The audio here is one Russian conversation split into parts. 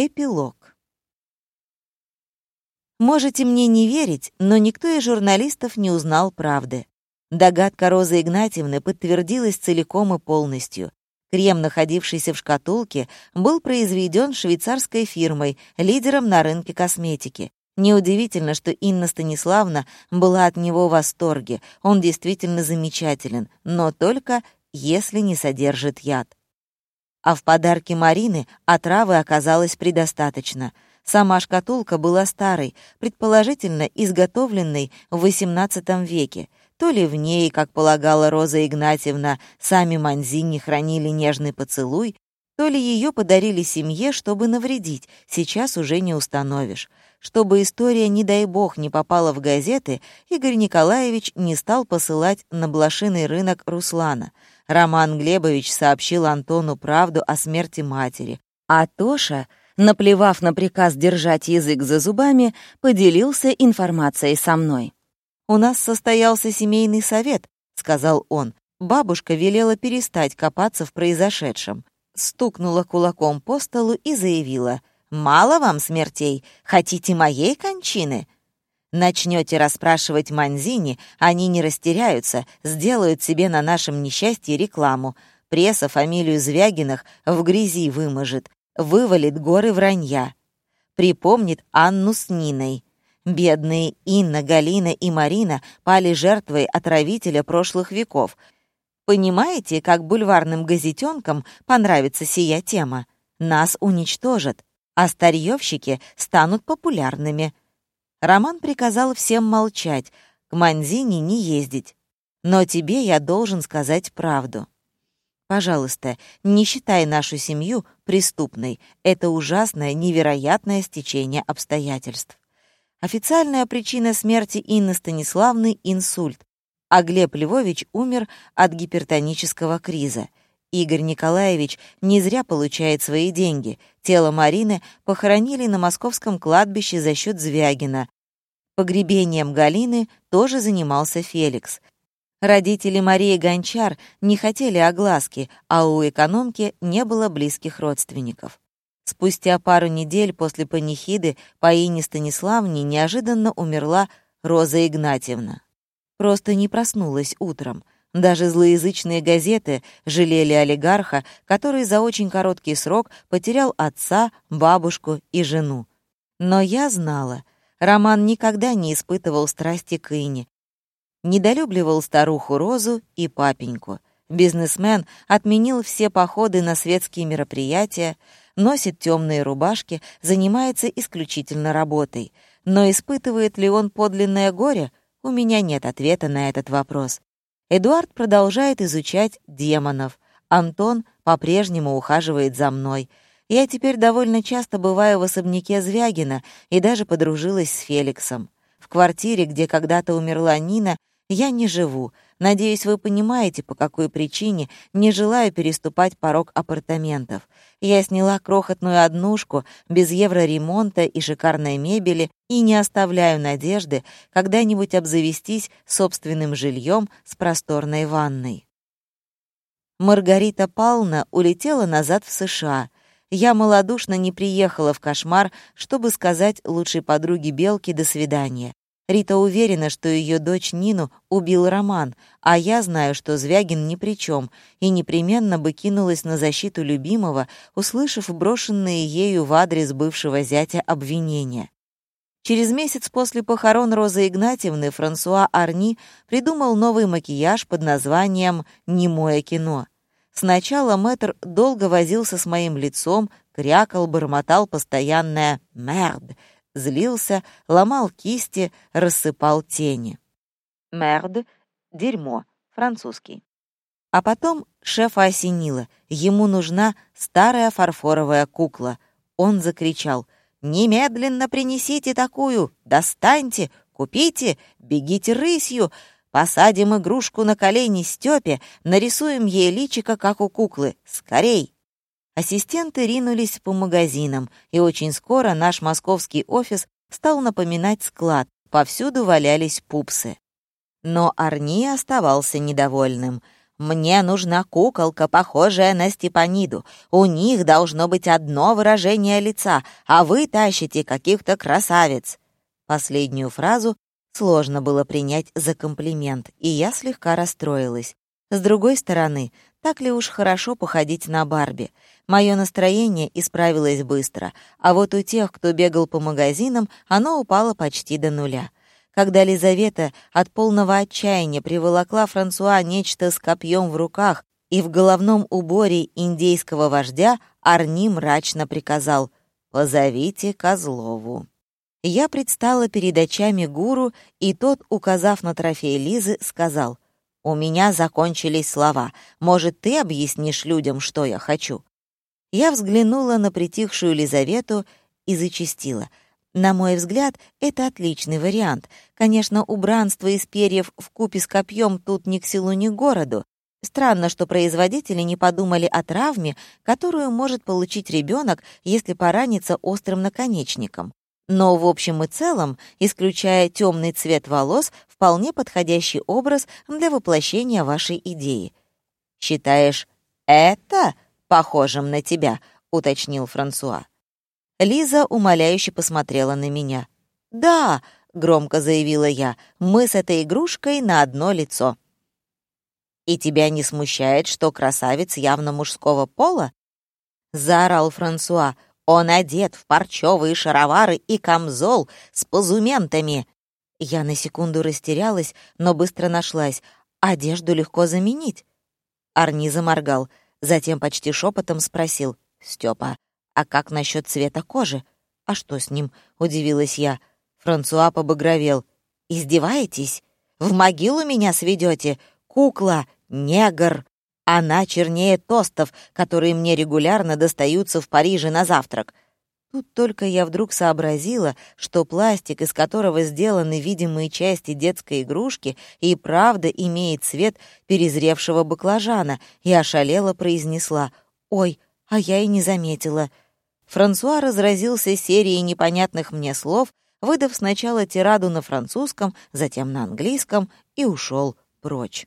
Эпилог. Можете мне не верить, но никто из журналистов не узнал правды. Догадка Розы Игнатьевны подтвердилась целиком и полностью. Крем, находившийся в шкатулке, был произведен швейцарской фирмой, лидером на рынке косметики. Неудивительно, что Инна Станиславна была от него в восторге. Он действительно замечателен, но только если не содержит яд а в подарке Марины отравы оказалось предостаточно. Сама шкатулка была старой, предположительно изготовленной в XVIII веке. То ли в ней, как полагала Роза Игнатьевна, сами Манзини хранили нежный поцелуй, то ли ее подарили семье, чтобы навредить, сейчас уже не установишь. Чтобы история, не дай бог, не попала в газеты, Игорь Николаевич не стал посылать на блошиный рынок Руслана — Роман Глебович сообщил Антону правду о смерти матери, а Тоша, наплевав на приказ держать язык за зубами, поделился информацией со мной. «У нас состоялся семейный совет», — сказал он. Бабушка велела перестать копаться в произошедшем. Стукнула кулаком по столу и заявила, «Мало вам смертей? Хотите моей кончины?» Начнете расспрашивать Манзини, они не растеряются, сделают себе на нашем несчастье рекламу. Пресса фамилию Звягиных в грязи выможет, вывалит горы вранья. Припомнит Анну с Ниной. Бедные Инна, Галина и Марина пали жертвой отравителя прошлых веков. Понимаете, как бульварным газетенкам понравится сия тема? Нас уничтожат, а старьевщики станут популярными — Роман приказал всем молчать, к Манзине не ездить. Но тебе я должен сказать правду. Пожалуйста, не считай нашу семью преступной. Это ужасное, невероятное стечение обстоятельств. Официальная причина смерти Инны Станиславны — инсульт, а Глеб Львович умер от гипертонического криза. Игорь Николаевич не зря получает свои деньги. Тело Марины похоронили на московском кладбище за счет Звягина. Погребением Галины тоже занимался Феликс. Родители Марии Гончар не хотели огласки, а у экономки не было близких родственников. Спустя пару недель после панихиды по Ине Станиславне неожиданно умерла Роза Игнатьевна. Просто не проснулась утром — даже злоязычные газеты жалели олигарха, который за очень короткий срок потерял отца, бабушку и жену. Но я знала, Роман никогда не испытывал страсти к Ине, недолюбливал старуху Розу и папеньку. Бизнесмен отменил все походы на светские мероприятия, носит темные рубашки, занимается исключительно работой. Но испытывает ли он подлинное горе? У меня нет ответа на этот вопрос. Эдуард продолжает изучать демонов. Антон по-прежнему ухаживает за мной. Я теперь довольно часто бываю в особняке Звягина и даже подружилась с Феликсом. В квартире, где когда-то умерла Нина, я не живу. Надеюсь, вы понимаете, по какой причине не желаю переступать порог апартаментов. Я сняла крохотную однушку без евроремонта и шикарной мебели и не оставляю надежды когда-нибудь обзавестись собственным жильем с просторной ванной. Маргарита Павловна улетела назад в США. Я малодушно не приехала в кошмар, чтобы сказать лучшей подруге Белки «до свидания». Рита уверена, что ее дочь Нину убил Роман, а я знаю, что Звягин ни при чем, и непременно бы кинулась на защиту любимого, услышав брошенные ею в адрес бывшего зятя обвинения. Через месяц после похорон Розы Игнатьевны Франсуа Арни придумал новый макияж под названием «Немое кино». Сначала мэтр долго возился с моим лицом, крякал, бормотал постоянное «мерд», злился, ломал кисти, рассыпал тени. «Мерд» — дерьмо, французский. А потом шефа осенило. Ему нужна старая фарфоровая кукла. Он закричал «Немедленно принесите такую! Достаньте! Купите! Бегите рысью! Посадим игрушку на колени Стёпе, нарисуем ей личико, как у куклы! Скорей!» Ассистенты ринулись по магазинам, и очень скоро наш московский офис стал напоминать склад, повсюду валялись пупсы. Но Арни оставался недовольным. Мне нужна куколка, похожая на Степаниду. У них должно быть одно выражение лица, а вы тащите каких-то красавиц». Последнюю фразу сложно было принять за комплимент, и я слегка расстроилась. С другой стороны, так ли уж хорошо походить на Барби? Мое настроение исправилось быстро, а вот у тех, кто бегал по магазинам, оно упало почти до нуля. Когда Лизавета от полного отчаяния приволокла Франсуа нечто с копьем в руках и в головном уборе индейского вождя, Арни мрачно приказал «Позовите Козлову». Я предстала перед очами гуру, и тот, указав на трофей Лизы, сказал «У меня закончились слова. Может, ты объяснишь людям, что я хочу?» Я взглянула на притихшую Лизавету и зачастила — на мой взгляд, это отличный вариант. Конечно, убранство из перьев в купе с копьем тут ни к селу, ни к городу. Странно, что производители не подумали о травме, которую может получить ребенок, если поранится острым наконечником. Но в общем и целом, исключая темный цвет волос, вполне подходящий образ для воплощения вашей идеи. «Считаешь, это похожим на тебя?» — уточнил Франсуа. Лиза умоляюще посмотрела на меня. «Да», — громко заявила я, — «мы с этой игрушкой на одно лицо». «И тебя не смущает, что красавец явно мужского пола?» — заорал Франсуа. «Он одет в парчевые шаровары и камзол с позументами». Я на секунду растерялась, но быстро нашлась. Одежду легко заменить. Арни заморгал, затем почти шепотом спросил. «Стёпа, а как насчет цвета кожи? А что с ним? Удивилась я. Франсуа побагровел. Издеваетесь? В могилу меня сведете? Кукла, негр. Она чернее тостов, которые мне регулярно достаются в Париже на завтрак. Тут только я вдруг сообразила, что пластик, из которого сделаны видимые части детской игрушки, и правда имеет цвет перезревшего баклажана, и ошалела произнесла «Ой, а я и не заметила». Франсуа разразился серией непонятных мне слов, выдав сначала тираду на французском, затем на английском и ушел прочь.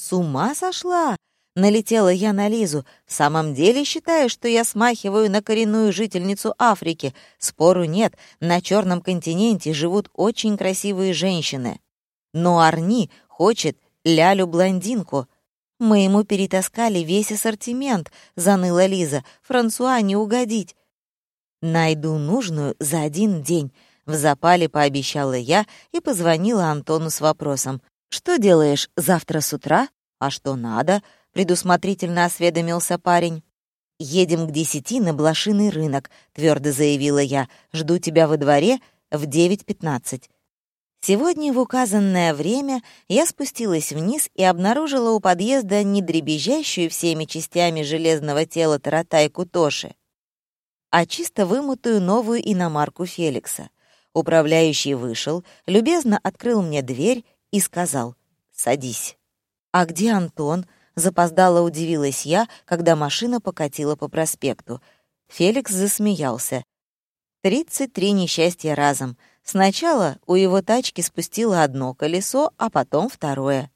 «С ума сошла?» — налетела я на Лизу. «В самом деле считаешь, что я смахиваю на коренную жительницу Африки? Спору нет, на Черном континенте живут очень красивые женщины. Но Арни хочет лялю-блондинку». «Мы ему перетаскали весь ассортимент», — заныла Лиза. «Франсуа не угодить». «Найду нужную за один день», — в запале пообещала я и позвонила Антону с вопросом. «Что делаешь завтра с утра?» «А что надо?» — предусмотрительно осведомился парень. «Едем к десяти на блошиный рынок», — твердо заявила я. «Жду тебя во дворе в девять пятнадцать». Сегодня в указанное время я спустилась вниз и обнаружила у подъезда не дребезжащую всеми частями железного тела Таратайку Тоши, а чисто вымытую новую иномарку Феликса. Управляющий вышел, любезно открыл мне дверь и сказал «Садись». «А где Антон?» — запоздало удивилась я, когда машина покатила по проспекту. Феликс засмеялся. «Тридцать три несчастья разом. Сначала у его тачки спустило одно колесо, а потом второе.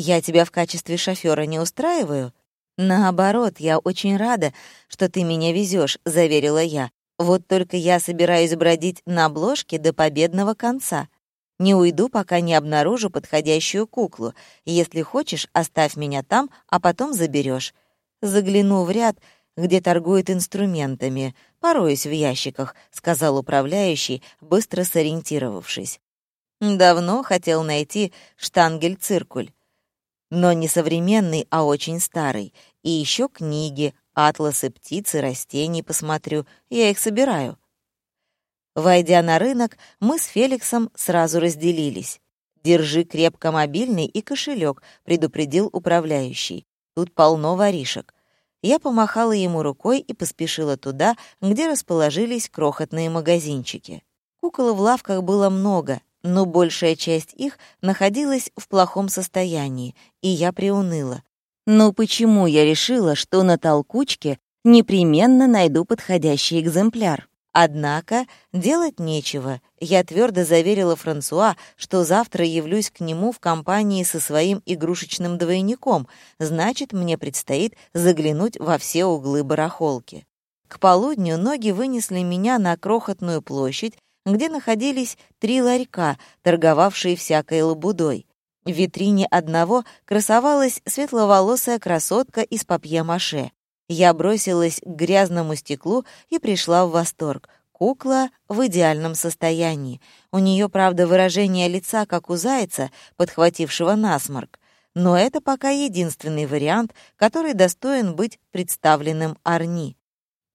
«Я тебя в качестве шофера не устраиваю?» «Наоборот, я очень рада, что ты меня везешь, заверила я. «Вот только я собираюсь бродить на обложке до победного конца. Не уйду, пока не обнаружу подходящую куклу. Если хочешь, оставь меня там, а потом заберешь. Загляну в ряд, где торгуют инструментами. Пороюсь в ящиках», — сказал управляющий, быстро сориентировавшись. «Давно хотел найти штангель-циркуль. Но не современный, а очень старый. И еще книги, атласы птиц и растений посмотрю. Я их собираю». Войдя на рынок, мы с Феликсом сразу разделились. «Держи крепко мобильный и кошелек», — предупредил управляющий. «Тут полно воришек. Я помахала ему рукой и поспешила туда, где расположились крохотные магазинчики. Кукол в лавках было много, но большая часть их находилась в плохом состоянии, и я приуныла. Но почему я решила, что на толкучке непременно найду подходящий экземпляр? Однако делать нечего. Я твердо заверила Франсуа, что завтра явлюсь к нему в компании со своим игрушечным двойником, значит, мне предстоит заглянуть во все углы барахолки. К полудню ноги вынесли меня на крохотную площадь, где находились три ларька, торговавшие всякой лабудой. В витрине одного красовалась светловолосая красотка из папье-маше. Я бросилась к грязному стеклу и пришла в восторг. Кукла в идеальном состоянии. У нее, правда, выражение лица, как у зайца, подхватившего насморк. Но это пока единственный вариант, который достоин быть представленным Арни.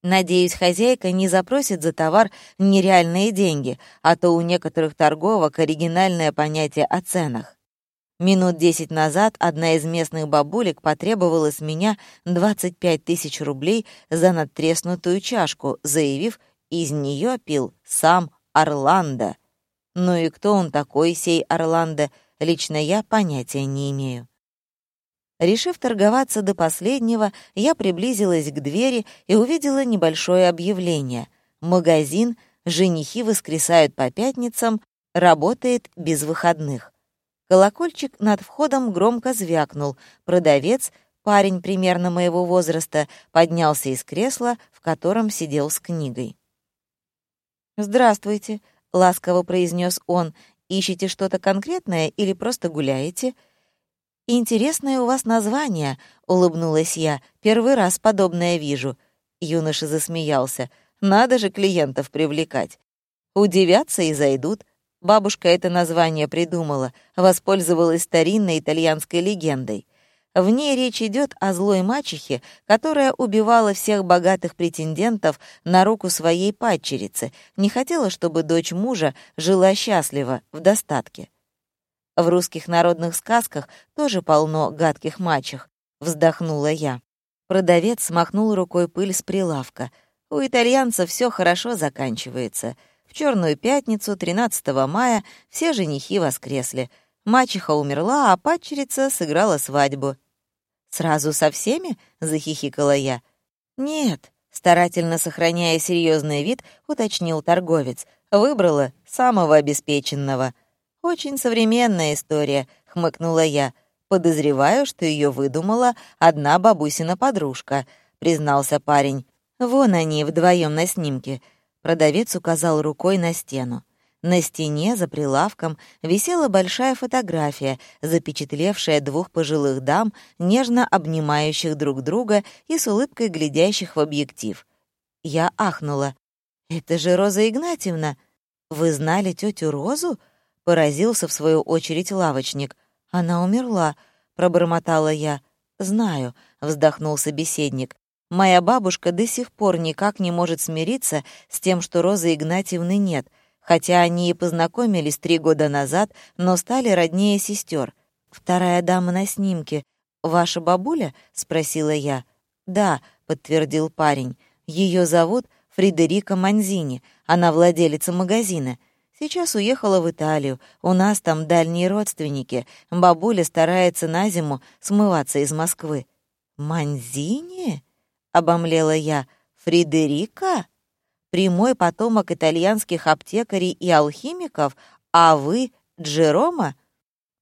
Надеюсь, хозяйка не запросит за товар нереальные деньги, а то у некоторых торговок оригинальное понятие о ценах. Минут десять назад одна из местных бабулек потребовала с меня 25 тысяч рублей за надтреснутую чашку, заявив, из нее пил сам Орландо. Ну и кто он такой, сей Орландо, лично я понятия не имею. Решив торговаться до последнего, я приблизилась к двери и увидела небольшое объявление. Магазин «Женихи воскресают по пятницам» работает без выходных. Колокольчик над входом громко звякнул. Продавец, парень примерно моего возраста, поднялся из кресла, в котором сидел с книгой. «Здравствуйте», — ласково произнес он. «Ищете что-то конкретное или просто гуляете?» «Интересное у вас название», — улыбнулась я. «Первый раз подобное вижу». Юноша засмеялся. «Надо же клиентов привлекать. Удивятся и зайдут. Бабушка это название придумала, воспользовалась старинной итальянской легендой. В ней речь идет о злой мачехе, которая убивала всех богатых претендентов на руку своей падчерицы, не хотела, чтобы дочь мужа жила счастливо, в достатке. В русских народных сказках тоже полно гадких мачех, вздохнула я. Продавец смахнул рукой пыль с прилавка. У итальянцев все хорошо заканчивается — в Черную пятницу, 13 мая, все женихи воскресли. Мачеха умерла, а падчерица сыграла свадьбу. «Сразу со всеми?» — захихикала я. «Нет», — старательно сохраняя серьезный вид, уточнил торговец. «Выбрала самого обеспеченного». «Очень современная история», — хмыкнула я. «Подозреваю, что ее выдумала одна бабусина подружка», — признался парень. «Вон они вдвоем на снимке. Продавец указал рукой на стену. На стене за прилавком висела большая фотография, запечатлевшая двух пожилых дам, нежно обнимающих друг друга и с улыбкой глядящих в объектив. Я ахнула. «Это же Роза Игнатьевна! Вы знали тетю Розу?» — поразился в свою очередь лавочник. «Она умерла», — пробормотала я. «Знаю», — вздохнул собеседник. Моя бабушка до сих пор никак не может смириться с тем, что Розы Игнатьевны нет, хотя они и познакомились три года назад, но стали роднее сестер. «Вторая дама на снимке. Ваша бабуля?» — спросила я. «Да», — подтвердил парень. Ее зовут Фредерика Манзини. Она владелица магазина. Сейчас уехала в Италию. У нас там дальние родственники. Бабуля старается на зиму смываться из Москвы». «Манзини?» Обомлела я. «Фредерика? Прямой потомок итальянских аптекарей и алхимиков, а вы — Джерома?»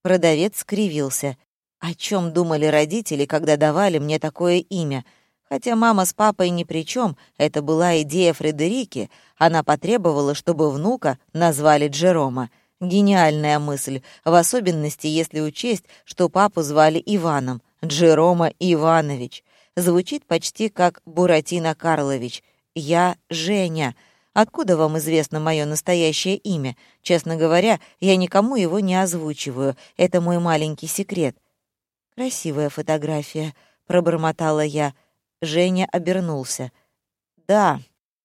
Продавец скривился. О чем думали родители, когда давали мне такое имя? Хотя мама с папой ни при чем, это была идея Фредерики. Она потребовала, чтобы внука назвали Джерома. Гениальная мысль, в особенности, если учесть, что папу звали Иваном. Джерома Иванович. Звучит почти как Буратино Карлович. «Я Женя». Откуда вам известно мое настоящее имя? Честно говоря, я никому его не озвучиваю. Это мой маленький секрет». «Красивая фотография», — пробормотала я. Женя обернулся. «Да».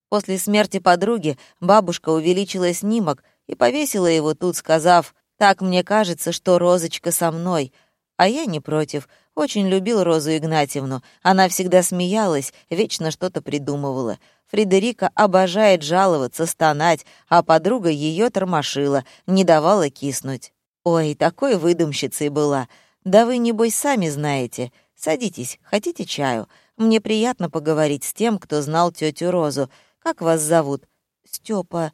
После смерти подруги бабушка увеличила снимок и повесила его тут, сказав, «Так мне кажется, что Розочка со мной». А я не против. Очень любил Розу Игнатьевну. Она всегда смеялась, вечно что-то придумывала. Фредерика обожает жаловаться, стонать, а подруга ее тормошила, не давала киснуть. Ой, такой выдумщицей была. Да вы, небось, сами знаете. Садитесь, хотите чаю? Мне приятно поговорить с тем, кто знал тетю Розу. Как вас зовут? Степа,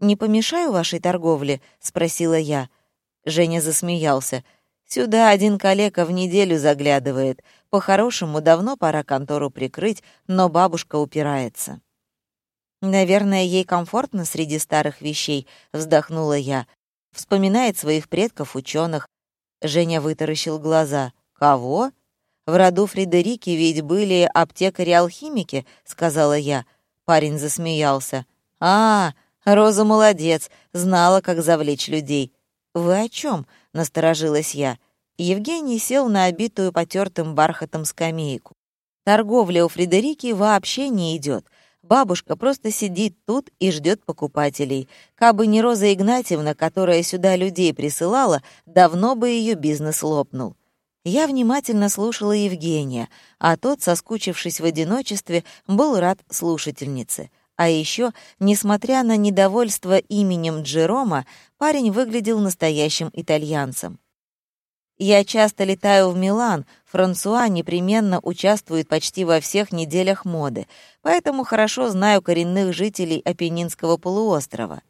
не помешаю вашей торговле?» — спросила я. Женя засмеялся. «Сюда один коллега в неделю заглядывает. По-хорошему, давно пора контору прикрыть, но бабушка упирается». «Наверное, ей комфортно среди старых вещей», — вздохнула я. Вспоминает своих предков ученых. Женя вытаращил глаза. «Кого?» «В роду Фредерики ведь были аптекари-алхимики», — сказала я. Парень засмеялся. «А, Роза молодец, знала, как завлечь людей». «Вы о чем? Насторожилась я. Евгений сел на обитую потертым бархатом скамейку. Торговля у Фредерики вообще не идет. Бабушка просто сидит тут и ждет покупателей. Кабы не Роза Игнатьевна, которая сюда людей присылала, давно бы ее бизнес лопнул. Я внимательно слушала Евгения, а тот, соскучившись в одиночестве, был рад слушательнице. А еще, несмотря на недовольство именем Джерома, парень выглядел настоящим итальянцем. Я часто летаю в Милан, Франсуа непременно участвует почти во всех неделях моды, поэтому хорошо знаю коренных жителей Апеннинского полуострова.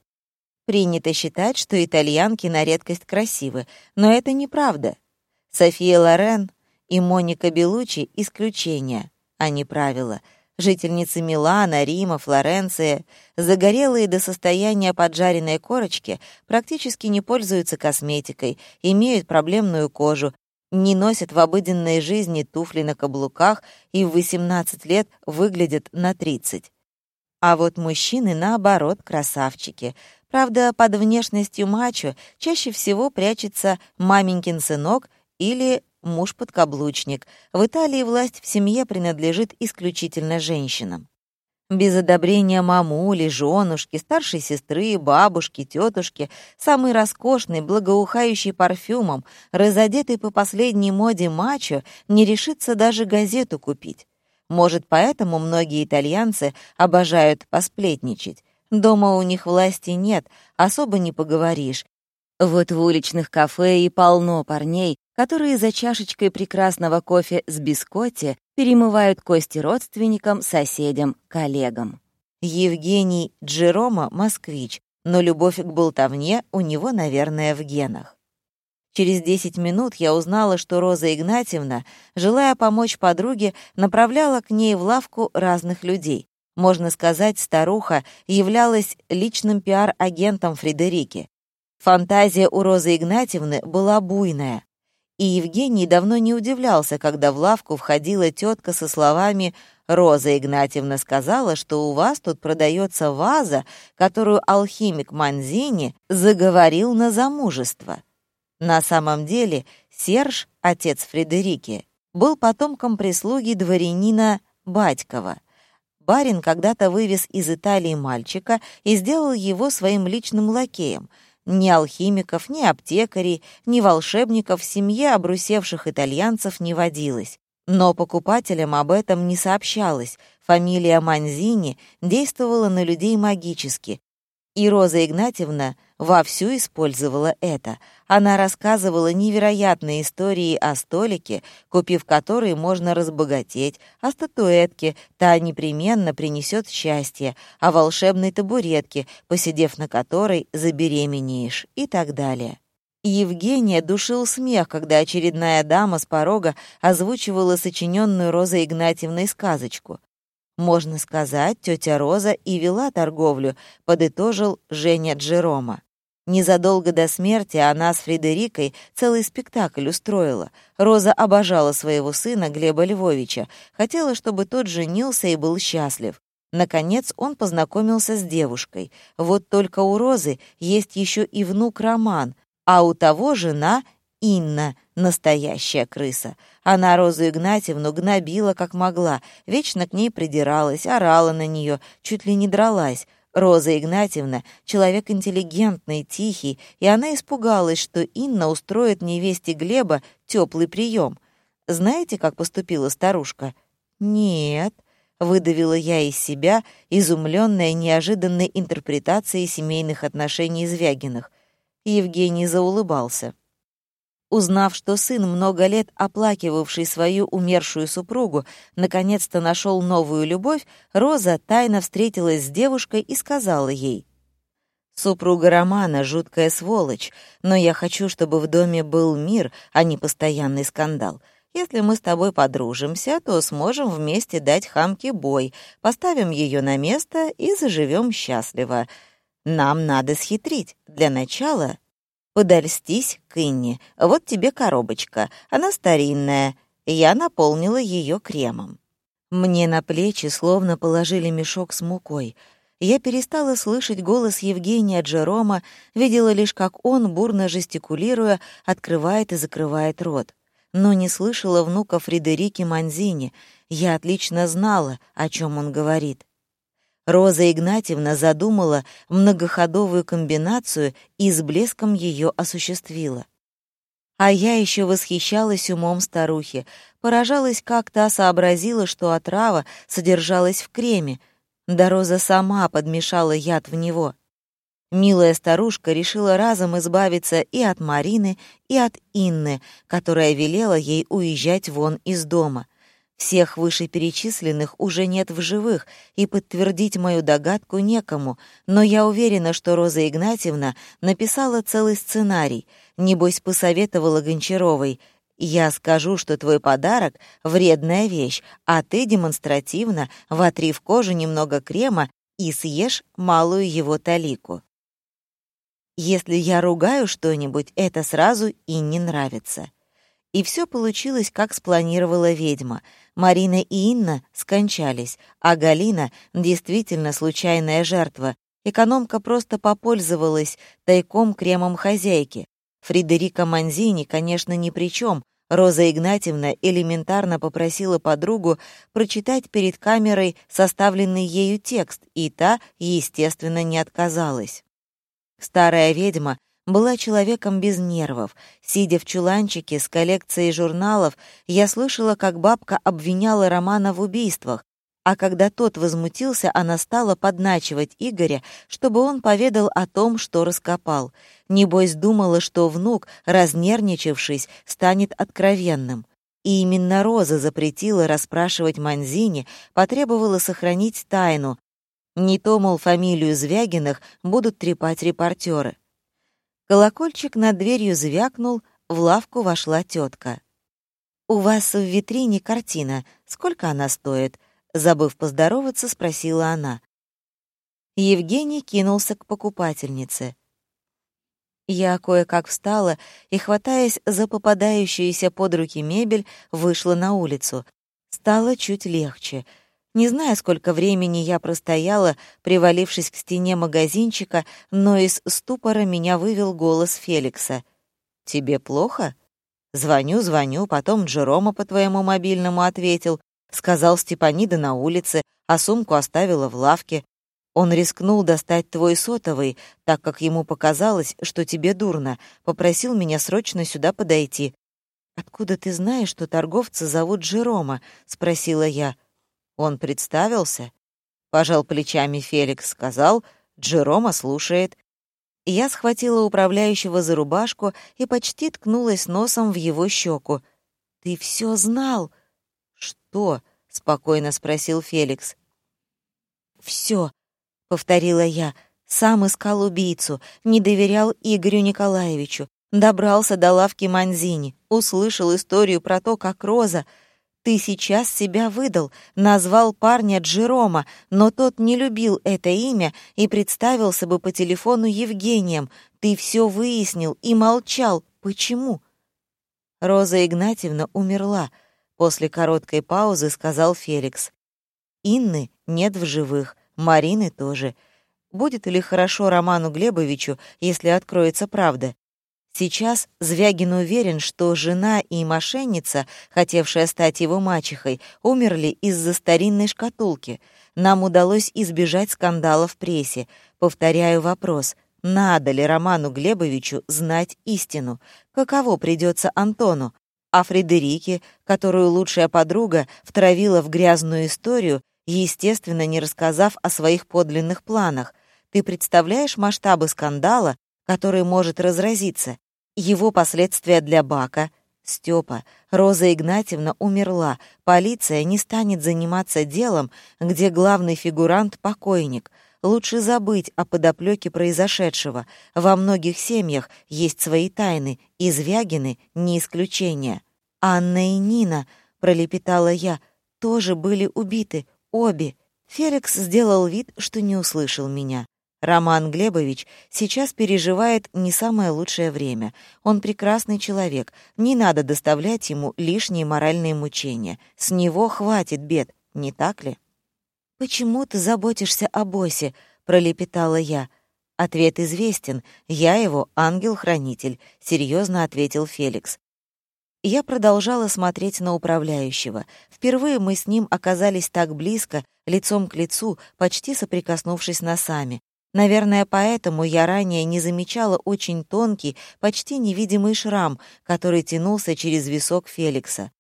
Принято считать, что итальянки на редкость красивы, но это неправда. София Лорен и Моника Белучи — исключения, а не правила — Жительницы Милана, Рима, Флоренции, загорелые до состояния поджаренной корочки, практически не пользуются косметикой, имеют проблемную кожу, не носят в обыденной жизни туфли на каблуках и в 18 лет выглядят на 30. А вот мужчины, наоборот, красавчики. Правда, под внешностью мачо чаще всего прячется маменькин сынок или муж-подкаблучник. В Италии власть в семье принадлежит исключительно женщинам. Без одобрения мамули, женушки, старшей сестры, бабушки, тетушки, самый роскошный, благоухающий парфюмом, разодетый по последней моде мачо, не решится даже газету купить. Может, поэтому многие итальянцы обожают посплетничать. Дома у них власти нет, особо не поговоришь, вот в уличных кафе и полно парней, которые за чашечкой прекрасного кофе с бискотти перемывают кости родственникам, соседям, коллегам. Евгений Джерома — москвич, но любовь к болтовне у него, наверное, в генах. Через 10 минут я узнала, что Роза Игнатьевна, желая помочь подруге, направляла к ней в лавку разных людей. Можно сказать, старуха являлась личным пиар-агентом Фредерики. Фантазия у Розы Игнатьевны была буйная. И Евгений давно не удивлялся, когда в лавку входила тетка со словами «Роза Игнатьевна сказала, что у вас тут продается ваза, которую алхимик Манзини заговорил на замужество». На самом деле Серж, отец Фредерики, был потомком прислуги дворянина Батькова. Барин когда-то вывез из Италии мальчика и сделал его своим личным лакеем — ни алхимиков, ни аптекарей, ни волшебников в семье обрусевших итальянцев не водилось. Но покупателям об этом не сообщалось. Фамилия Манзини действовала на людей магически, и Роза Игнатьевна вовсю использовала это. Она рассказывала невероятные истории о столике, купив который можно разбогатеть, о статуэтке, та непременно принесет счастье, о волшебной табуретке, посидев на которой забеременеешь и так далее. Евгения душил смех, когда очередная дама с порога озвучивала сочиненную Розой Игнатьевной сказочку. Можно сказать, тетя Роза и вела торговлю, подытожил Женя Джерома. Незадолго до смерти она с Фредерикой целый спектакль устроила. Роза обожала своего сына Глеба Львовича, хотела, чтобы тот женился и был счастлив. Наконец он познакомился с девушкой. Вот только у Розы есть еще и внук Роман, а у того жена Инна, настоящая крыса. Она Розу Игнатьевну гнобила как могла, вечно к ней придиралась, орала на нее, чуть ли не дралась. Роза Игнатьевна — человек интеллигентный, тихий, и она испугалась, что Инна устроит невесте Глеба теплый прием. Знаете, как поступила старушка? «Нет», — выдавила я из себя, изумленная неожиданной интерпретацией семейных отношений Звягиных. Евгений заулыбался. Узнав, что сын, много лет оплакивавший свою умершую супругу, наконец-то нашел новую любовь, Роза тайно встретилась с девушкой и сказала ей, «Супруга Романа — жуткая сволочь, но я хочу, чтобы в доме был мир, а не постоянный скандал. Если мы с тобой подружимся, то сможем вместе дать хамке бой, поставим ее на место и заживем счастливо. Нам надо схитрить. Для начала подольстись к Инне. Вот тебе коробочка. Она старинная. Я наполнила ее кремом. Мне на плечи словно положили мешок с мукой. Я перестала слышать голос Евгения Джерома, видела лишь, как он, бурно жестикулируя, открывает и закрывает рот но не слышала внука Фредерики Манзини. Я отлично знала, о чем он говорит. Роза Игнатьевна задумала многоходовую комбинацию и с блеском ее осуществила. А я еще восхищалась умом старухи, поражалась, как та сообразила, что отрава содержалась в креме, да Роза сама подмешала яд в него. Милая старушка решила разом избавиться и от Марины, и от Инны, которая велела ей уезжать вон из дома. Всех вышеперечисленных уже нет в живых, и подтвердить мою догадку некому, но я уверена, что Роза Игнатьевна написала целый сценарий, небось посоветовала Гончаровой — я скажу, что твой подарок — вредная вещь, а ты демонстративно вотри в кожу немного крема и съешь малую его талику. Если я ругаю что-нибудь, это сразу и не нравится. И все получилось, как спланировала ведьма. Марина и Инна скончались, а Галина — действительно случайная жертва. Экономка просто попользовалась тайком кремом хозяйки. Фредерика Манзини, конечно, ни при чем. Роза Игнатьевна элементарно попросила подругу прочитать перед камерой составленный ею текст, и та, естественно, не отказалась. Старая ведьма была человеком без нервов. Сидя в чуланчике с коллекцией журналов, я слышала, как бабка обвиняла Романа в убийствах, а когда тот возмутился, она стала подначивать Игоря, чтобы он поведал о том, что раскопал. Небось, думала, что внук, разнервничавшись, станет откровенным. И именно Роза запретила расспрашивать Манзини, потребовала сохранить тайну, не то, мол, фамилию Звягиных будут трепать репортеры. Колокольчик над дверью звякнул, в лавку вошла тетка. «У вас в витрине картина. Сколько она стоит?» Забыв поздороваться, спросила она. Евгений кинулся к покупательнице. Я кое-как встала и, хватаясь за попадающуюся под руки мебель, вышла на улицу. Стало чуть легче — не знаю, сколько времени я простояла, привалившись к стене магазинчика, но из ступора меня вывел голос Феликса. «Тебе плохо?» «Звоню, звоню, потом Джерома по твоему мобильному ответил. Сказал Степанида на улице, а сумку оставила в лавке. Он рискнул достать твой сотовый, так как ему показалось, что тебе дурно. Попросил меня срочно сюда подойти. «Откуда ты знаешь, что торговца зовут Джерома?» — спросила я. Он представился? Пожал плечами Феликс, сказал, Джерома слушает. Я схватила управляющего за рубашку и почти ткнулась носом в его щеку. «Ты все знал?» «Что?» — спокойно спросил Феликс. «Все», — повторила я, — «сам искал убийцу, не доверял Игорю Николаевичу, добрался до лавки Манзини, услышал историю про то, как Роза ты сейчас себя выдал, назвал парня Джерома, но тот не любил это имя и представился бы по телефону Евгением. Ты все выяснил и молчал. Почему? Роза Игнатьевна умерла. После короткой паузы сказал Феликс. Инны нет в живых, Марины тоже. Будет ли хорошо Роману Глебовичу, если откроется правда? Сейчас Звягин уверен, что жена и мошенница, хотевшая стать его мачехой, умерли из-за старинной шкатулки. Нам удалось избежать скандала в прессе. Повторяю вопрос. Надо ли Роману Глебовичу знать истину? Каково придется Антону? А Фредерике, которую лучшая подруга втравила в грязную историю, естественно, не рассказав о своих подлинных планах. Ты представляешь масштабы скандала, который может разразиться? его последствия для Бака. Степа, Роза Игнатьевна умерла. Полиция не станет заниматься делом, где главный фигурант — покойник. Лучше забыть о подоплеке произошедшего. Во многих семьях есть свои тайны, и Звягины — не исключение. «Анна и Нина», — пролепетала я, — «тоже были убиты, обе». Феликс сделал вид, что не услышал меня. Роман Глебович сейчас переживает не самое лучшее время. Он прекрасный человек, не надо доставлять ему лишние моральные мучения. С него хватит бед, не так ли? «Почему ты заботишься о боссе?» — пролепетала я. Ответ известен. Я его ангел-хранитель, серьезно ответил Феликс. Я продолжала смотреть на управляющего. Впервые мы с ним оказались так близко, лицом к лицу, почти соприкоснувшись носами. Наверное, поэтому я ранее не замечала очень тонкий, почти невидимый шрам, который тянулся через висок Феликса.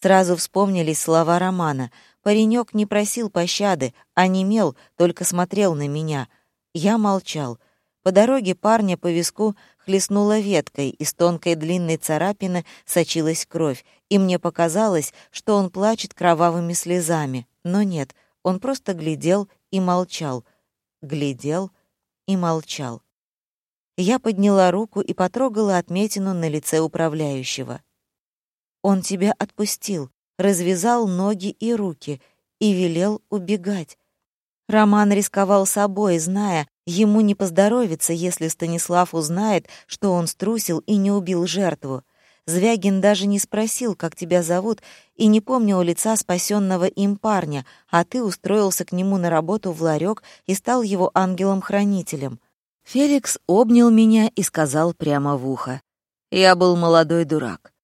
Сразу вспомнились слова Романа. Паренек не просил пощады, а немел, только смотрел на меня. Я молчал. По дороге парня по виску хлестнула веткой, из тонкой длинной царапины сочилась кровь, и мне показалось, что он плачет кровавыми слезами. Но нет, он просто глядел и молчал. Глядел и молчал. Я подняла руку и потрогала отметину на лице управляющего. Он тебя отпустил, развязал ноги и руки и велел убегать. Роман рисковал собой, зная, ему не поздоровится, если Станислав узнает, что он струсил и не убил жертву. Звягин даже не спросил, как тебя зовут, и не помнил лица спасенного им парня, а ты устроился к нему на работу в ларек и стал его ангелом-хранителем. Феликс обнял меня и сказал прямо в ухо. Я был молодой дурак.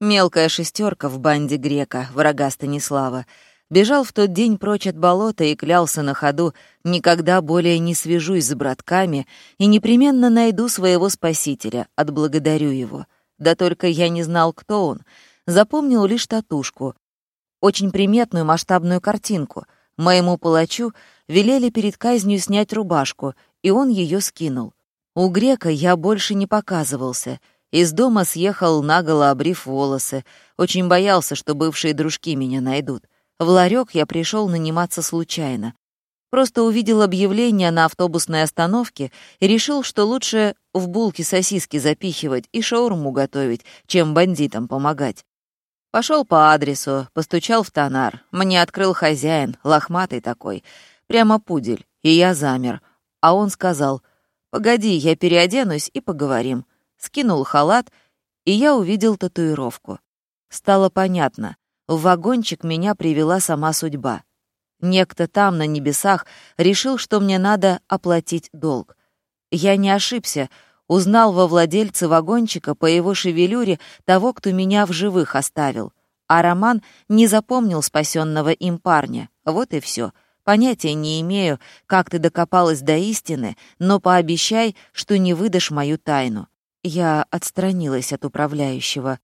Мелкая шестерка в банде грека, врага Станислава, бежал в тот день прочь от болота и клялся на ходу «никогда более не свяжусь с братками и непременно найду своего спасителя, отблагодарю его». Да только я не знал, кто он. Запомнил лишь татушку. Очень приметную масштабную картинку. Моему палачу велели перед казнью снять рубашку, и он ее скинул. У грека я больше не показывался. Из дома съехал наголо, обрив волосы. Очень боялся, что бывшие дружки меня найдут. В ларек я пришел наниматься случайно. Просто увидел объявление на автобусной остановке и решил, что лучше в булки сосиски запихивать и шаурму готовить, чем бандитам помогать. Пошел по адресу, постучал в тонар. Мне открыл хозяин, лохматый такой, прямо пудель, и я замер. А он сказал, «Погоди, я переоденусь и поговорим». Скинул халат, и я увидел татуировку. Стало понятно, в вагончик меня привела сама судьба. Некто там, на небесах, решил, что мне надо оплатить долг. Я не ошибся, узнал во владельце вагончика по его шевелюре того, кто меня в живых оставил. А Роман не запомнил спасенного им парня. Вот и все. Понятия не имею, как ты докопалась до истины, но пообещай, что не выдашь мою тайну. Я отстранилась от управляющего.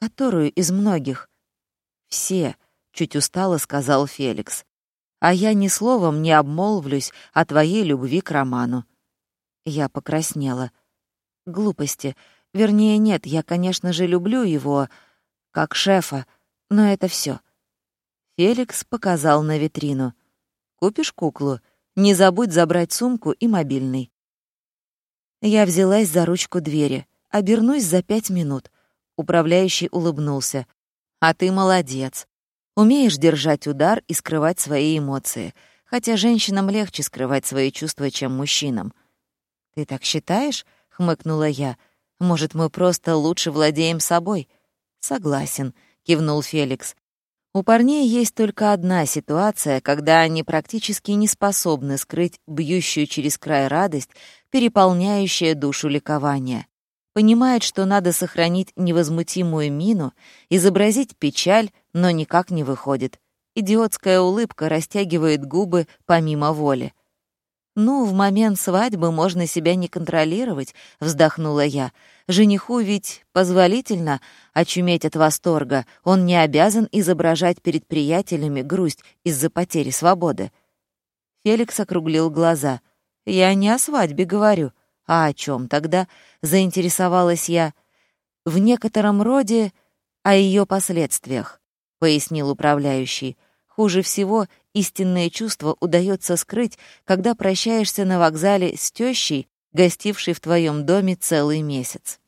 Которую из многих? Все. — чуть устало сказал Феликс. «А я ни словом не обмолвлюсь о твоей любви к Роману». Я покраснела. Глупости. Вернее, нет, я, конечно же, люблю его, как шефа, но это все. Феликс показал на витрину. «Купишь куклу? Не забудь забрать сумку и мобильный». Я взялась за ручку двери. Обернусь за пять минут. Управляющий улыбнулся. «А ты молодец. Умеешь держать удар и скрывать свои эмоции, хотя женщинам легче скрывать свои чувства, чем мужчинам. «Ты так считаешь?» — хмыкнула я. «Может, мы просто лучше владеем собой?» «Согласен», — кивнул Феликс. «У парней есть только одна ситуация, когда они практически не способны скрыть бьющую через край радость, переполняющая душу ликования. Понимает, что надо сохранить невозмутимую мину, изобразить печаль, но никак не выходит. Идиотская улыбка растягивает губы помимо воли. «Ну, в момент свадьбы можно себя не контролировать», — вздохнула я. «Жениху ведь позволительно очуметь от восторга. Он не обязан изображать перед приятелями грусть из-за потери свободы». Феликс округлил глаза. «Я не о свадьбе говорю. «А о чем тогда?» — заинтересовалась я. «В некотором роде о ее последствиях», — пояснил управляющий. «Хуже всего истинное чувство удается скрыть, когда прощаешься на вокзале с тещей, гостившей в твоем доме целый месяц».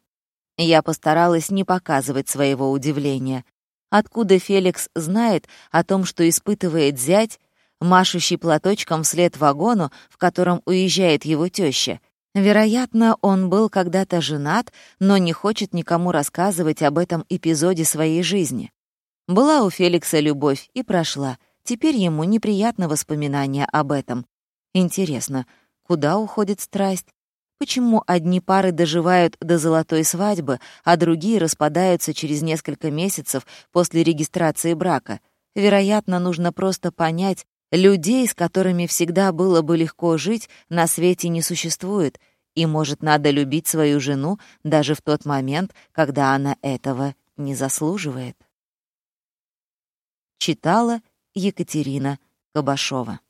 Я постаралась не показывать своего удивления. Откуда Феликс знает о том, что испытывает зять, машущий платочком вслед вагону, в котором уезжает его теща? Вероятно, он был когда-то женат, но не хочет никому рассказывать об этом эпизоде своей жизни. Была у Феликса любовь и прошла. Теперь ему неприятно воспоминания об этом. Интересно, куда уходит страсть? Почему одни пары доживают до золотой свадьбы, а другие распадаются через несколько месяцев после регистрации брака? Вероятно, нужно просто понять, людей, с которыми всегда было бы легко жить, на свете не существует, и, может, надо любить свою жену даже в тот момент, когда она этого не заслуживает. Читала Екатерина Кабашова